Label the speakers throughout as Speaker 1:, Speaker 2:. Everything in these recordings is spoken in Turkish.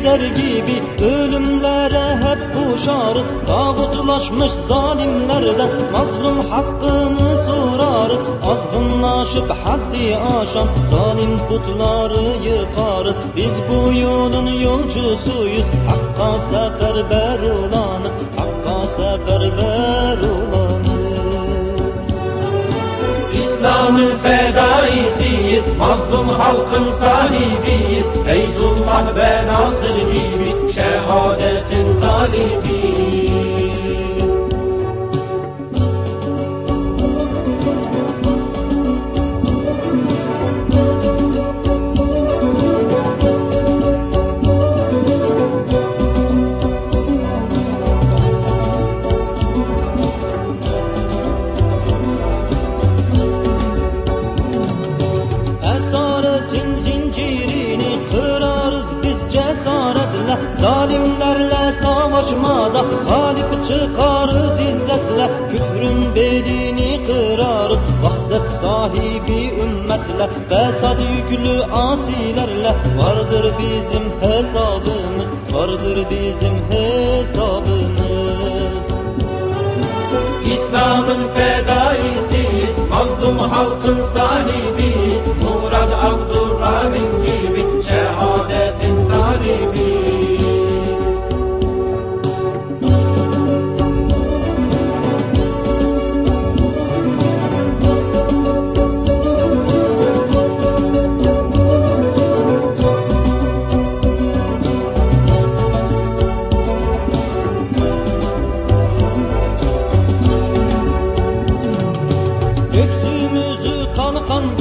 Speaker 1: Bizler gibi ölümlere hep kuşarız. Tağutlaşmış zalimlerden mazlum hakkını sorarız. Azgınlaşıp haddi aşan zalim putları yıkarız. Biz bu yolun yolcusuyuz. Hakka seferber olanız. Hakka seferber olanız.
Speaker 2: İslam'ın fedaisiyiz, mazlum halkın sahibiyiz. Feyzullah ve Nasır gibi şehadetin
Speaker 1: cesaretle Zalimlerle savaşmada galip çıkarız izzetle Küfrün belini kırarız Vahdet sahibi ümmetle Fesat yüklü asilerle Vardır bizim hesabımız Vardır bizim hesabımız
Speaker 2: İslam'ın fedaisiyiz, mazlum halkın sahibiyiz. Murad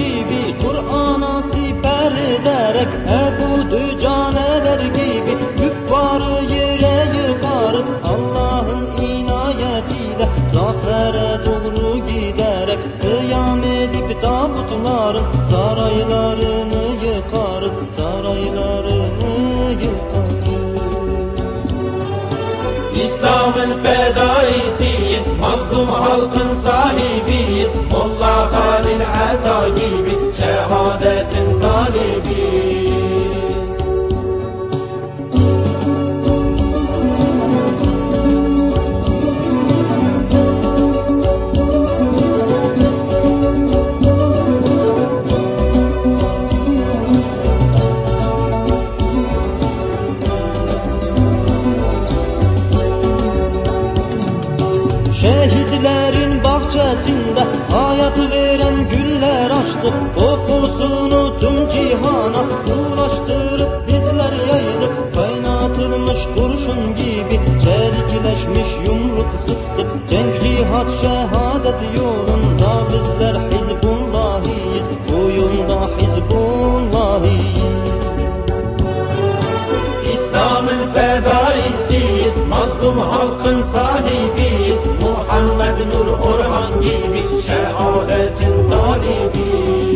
Speaker 2: gibi
Speaker 1: Kur'an'a siper ederek Ebu Dücaneler gibi Küffarı yere yıkarız Allah'ın inayetiyle Zafere doğru giderek Kıyam edip tabutların Saraylarını yıkarız Saraylarını yıkarız
Speaker 2: İslam'ın fedaisiyiz, mazlum halkın sahibiyiz. Molla Ata gibi şehadetin talibiyiz.
Speaker 1: Şehitlerin bahçesinde hayatı veren güller yumruk sıktık Cenk cihat şehadet yolunda bizler Hizbullahiyiz Bu yolda Hizbullahiyiz
Speaker 2: İslam'ın fedaisiyiz, mazlum halkın sahibiyiz. Muhammed Nur Orhan gibi şehadetin talibiyiz.